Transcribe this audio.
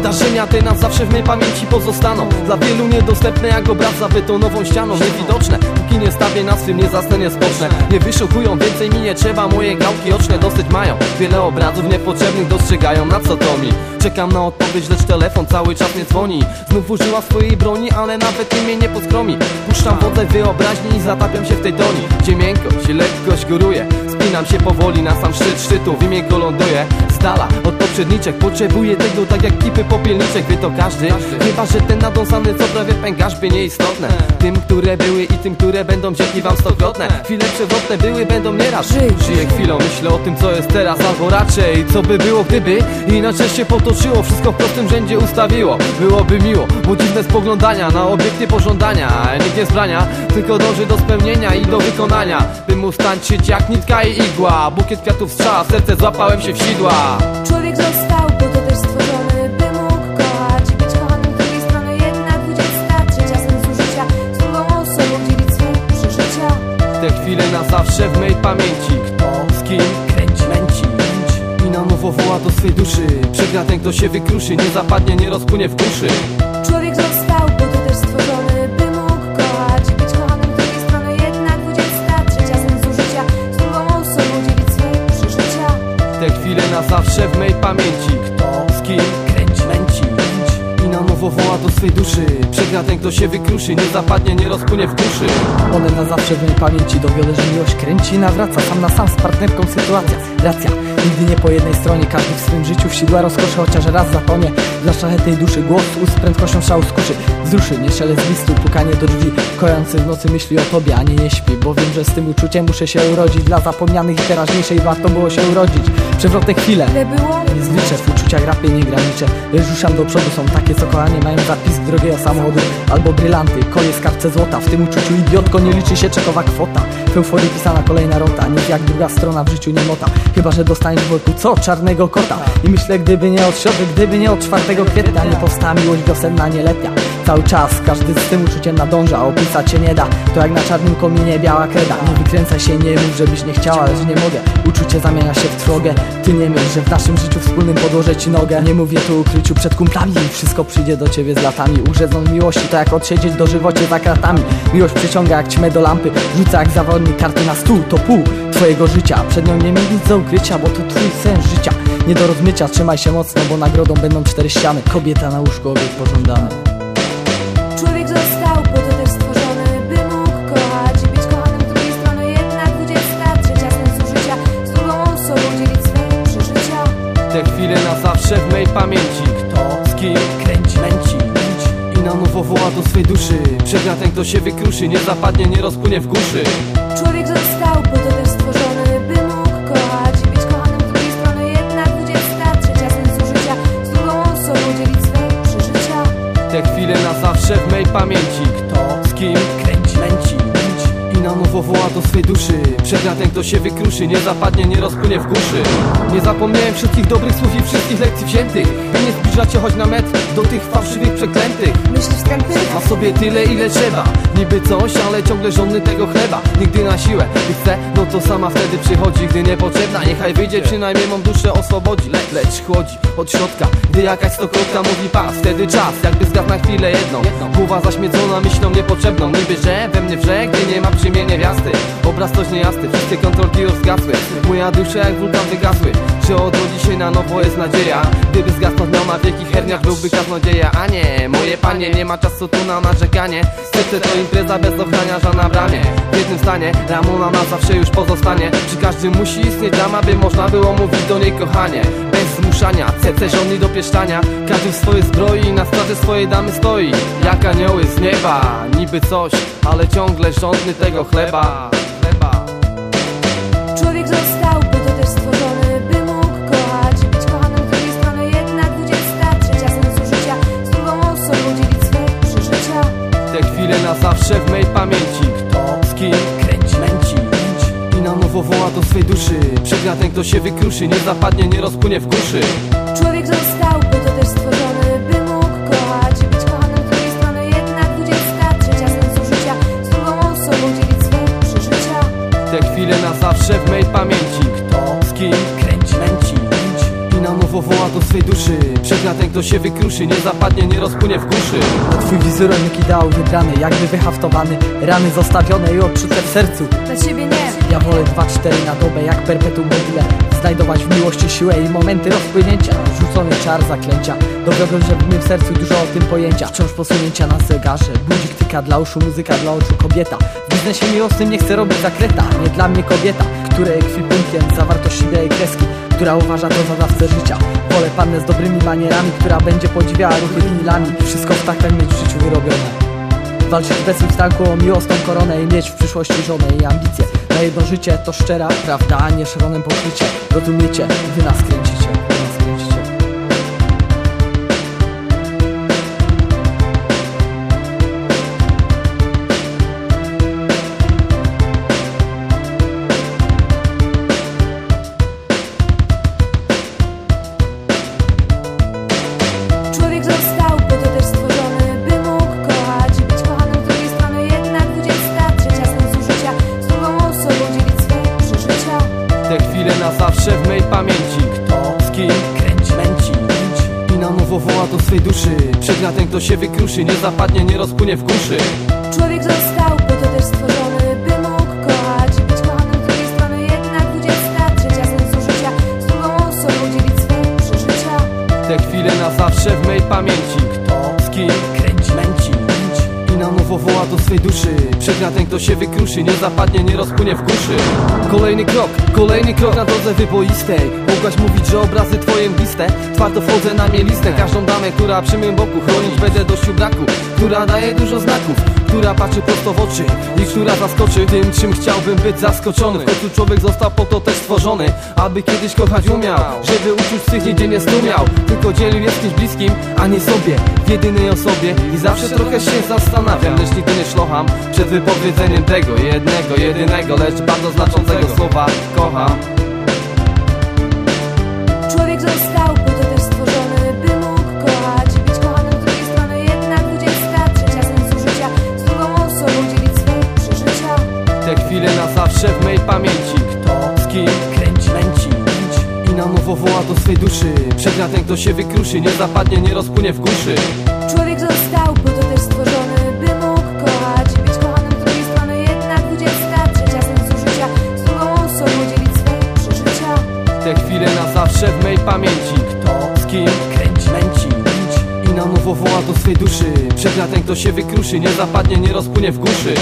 Wydarzenia te nam zawsze w mej pamięci pozostaną. Dla wielu niedostępne jak obraz za betonową ścianą. Niewidoczne, póki nie stawię na swym, nie zasnę, nie spocznę. Nie wyszukują, więcej mi nie trzeba Moje gałki oczne dosyć mają. Wiele obrazów niepotrzebnych dostrzegają Na co to mi? Czekam na odpowiedź, lecz telefon cały czas nie dzwoni. Znów użyła swojej broni, ale nawet imię nie poskromi. Puszczam wodę wyobraźni i zatapiam się w tej toni Gdzie miękkość i lekkość góruje. Wspinam się powoli na sam szczyt szczytu W imię go ląduję dala od poprzedniczek Potrzebuję tego tak jak kipy popielniczek Wie to każdy, chyba że ten nadąsany co prawie pękasz by nieistotne Tym, które były i tym, które będą dzięki wam stokrotne Chwile przewrotne były, będą nieraz. Żyję chwilą, myślę o tym co jest teraz Albo raczej co by było gdyby Inaczej się potoczyło, wszystko w prostym rzędzie ustawiło. Byłoby miło, bo dziwne spoglądania Na obiekty pożądania. Nikt nie zbrania, tylko dąży do spełnienia i do wykonania By mu stańczyć jak nitka i igła. Bukiet kwiatów strzała, serce złapałem się w sidła Człowiek został po to też stworzony, by mógł kochać i być kochanym. Z drugiej strony. Jedna dwudziesta, trzecia sensu życia, z drugą osobą dzielić swe przeżycia. Te chwile na zawsze w mej pamięci. Kto z kim kręci, męci I na nowo woła do swej duszy. Przegra ten kto się wykruszy Nie zapadnie, nie rozpłynie w kuszy zawsze w mej pamięci Nowo woła do swej duszy. Przegra ten kto się wykruszy Nie zapadnie, nie rozpłynie w kuszy One na zawsze w mojej pamięci Dowiodę, że miłość kręci i nawraca Sam na sam z partnerką sytuacja. Racja, nigdy nie po jednej stronie Każdy w swym życiu wsidła rozkoszy Chociaż raz zatonie Dla szlachetnej duszy głos ust prędkością szału skuszy. Wzruszy, nie szelest listu, pukanie do drzwi. Kojący w nocy myśli o tobie, a nie nie śpi Bo wiem, że z tym uczuciem muszę się urodzić. Dla zapomnianych i teraźniejszej warto było się urodzić. Przewrotne chwile. Nie zliczę, w uczuciach rapie nie graniczę. Ruszam do przodu, są takie co kochanie mają zapisk drogiego samochodu Albo brylanty, konie skarbce złota. W tym uczuciu idiotko nie liczy się czekowa kwota. W euforii pisana kolejna rota, nikt jak druga strona w życiu nie mota. Chyba, że dostaniesz w worku co? Czarnego kota. I myślę, gdyby nie od środek, gdyby nie od 4 kwietnia. Nie powstała miłość wiosenna, nie letnia Cały czas. Każdy z tym uczuciem nadąża Opisać się nie da, to jak na czarnym kominie biała kreda. Nie wykręcaj się, nie mów, żebyś nie chciała, lecz nie mogę. Uczucie zamienia się w trwogę. Ty nie myśl, że w naszym życiu wspólnym podłożę ci nogę. Nie mówię tu ukryciu przed kumplami. Wszystko przyjdzie do ciebie z latami. Urzezną miłości to jak odsiedzieć do żywocie za kratami. Miłość przyciąga jak ćmę do lampy. Rzuca jak zawodnik karty na stół. To pół twojego życia. Przed nią nie miej nic do ukrycia, bo to twój sens życia. Nie do rozmycia, trzymaj się mocno, bo nagrodą będą cztery ściany. Kobieta na łóżku, obiekt pożądany Człowiek został po to też stworzony, by mógł kochać i być kochanym z drugiej strony. Jedna dwudziesta, trzecia sensu życia, z drugą osobą dzielić swe przeżycia. Te chwile na zawsze w mej pamięci Kto z kim kręci, męci I na nowo woła do swej duszy Przegra ten kto się wykruszy Nie zapadnie, nie rozpłynie w kuszy Człowiek został po to zawsze w mej pamięci. Kto z kim I na nowo woła do swej duszy. Przegra ten kto się wykruszy. Nie zapadnie, nie rozpłynie w kuszy Nie zapomniałem wszystkich dobrych słów i wszystkich lekcji wziętych. By nie zbliżać się choć na metr Do tych fałszywych przeklętych. Myśli wstępnych? A sobie tyle ile trzeba. Niby coś, ale ciągle żądny tego chleba. Nigdy na siłę, gdy chce, no to sama wtedy przychodzi Gdy niepotrzebna, niechaj wyjdzie, przynajmniej mą duszę oswobodzi Le Lecz chłodzi od środka, gdy jakaś stokrotka mówi pas Wtedy czas, jakby zgasł na chwilę jedną. Głowa zaśmiedzona myślą niepotrzebną. Niby, że we mnie wrze, gdy nie ma przy Obraz coś niejasny, wszystkie kontrolki już zgasły Moja dusza jak wulkan wygasły. Że odrodzi się na nowo jest nadzieja? Gdyby zgasnąć miał na wielkich herniach byłby kaznodzieja A nie, moje panie, nie ma czasu tu na narzekanie. Serce to impreza bez ochraniarza na bramie W jednym stanie, Ramona na zawsze już pozostanie. Przy każdym musi istnieć dama, by można było mówić do niej kochanie? Bez zmuszania, serce żądni do pieszczania. Każdy w swojej zbroi na straży swojej damy stoi. Jak anioły z nieba, niby coś, ale ciągle żądny tego chleba Chleba Człowiek został po to też stworzony, by mógł kochać i być kochanym z drugiej strony. Jedna dwudziesta, trzecia sensu życia, z drugą osobą dzielić swe przeżycia. Te chwile na zawsze w mej pamięci. Kto z kim kręci, męci I na nowo woła do swej duszy. Przegra ten kto się wykruszy Nie zapadnie, nie rozpłynie w kuszy. Człowiek został po to też stworzony, Pamięci. Kto? Z kim? Kręci, męci. I na nowo woła do swej duszy. Przegna ten kto się wykruszy Nie zapadnie, nie rozpłynie w kuszy. Na twój wizerunek ideał wybrany Jakby wyhaftowany. Rany zostawione i odczute w sercu. Dla ciebie nie. Ja wolę 2-4 na dobę jak perpetuum mobile Znajdować w miłości siłę i momenty rozpłynięcia. Rzucony czar zaklęcia. Dobrego, że w sercu dużo o tym pojęcia. Wciąż posunięcia na zegarze. Budzik tyka dla uszu, muzyka dla oczu kobieta. W biznesie miłosnym nie chcę robić zakreta. Nie dla mnie kobieta, której ekwipunkiem Zawartości białej kreski która uważa to za dawcę życia. Wolę pannę z dobrymi manierami, która będzie podziwiała ruchy winilami. Wszystko w taktach mieć w życiu wyrobione. Walczyć bez ustanku o miłosną koronę i mieć w przyszłości żonę i ambicje. Na jedno życie to szczera prawda, a nie szalonym pokrycie. Rozumiecie? Wy nas kręcicie, Nowo woła do swej duszy. Przegna ten kto się wykruszy. Nie zapadnie, nie rozpłynie w kuszy. Człowiek został po to też stworzony, by mógł kochać i być kochanym. Z drugiej strony. Jednak dwudziesta trzecia sensu życia z drugą osobą dzielić swe przeżycia. Te chwile na zawsze w mej pamięci. Kto, z kim, na nowo woła do swej duszy. Przegna ten kto się wykruszy Nie zapadnie, nie rozpłynie w kuszy Kolejny krok, kolejny krok na drodze wyboistej. Mogłaś mówić, że obrazy twoje mgliste. Twardo wchodzę na mielistę Każdą damę, która przy mym boku Chronić będę dościu braku Która daje dużo znaków Która patrzy prosto w oczy I która zaskoczy tym, czym chciałbym być zaskoczony. W końcu człowiek został po to też stworzony Aby kiedyś kochać umiał Żeby uczuć tych nigdzie nie stumiał Tylko dzielił je z kimś bliskim, a nie sobie W jedynej osobie. I zawsze trochę się zastanawiam Lecz nigdy nie szlocham Przed wypowiedzeniem tego jednego, jedynego Lecz bardzo znaczącego słowa Kocham ten kto się wykruszy Nie zapadnie, nie rozpłynie w kuszy. Człowiek został po to też stworzony, by mógł kochać. Być kochanym z drugiej strony. Jednak dwudziesta trzecia sensu życia. Z drugą osobą dzielić swe przeżycia. Te chwile na zawsze w mej pamięci. Kto, z kim, kręci, męci I na nowo woła do swej duszy. Przegna ten kto się wykruszy Nie zapadnie, nie rozpłynie w kuszy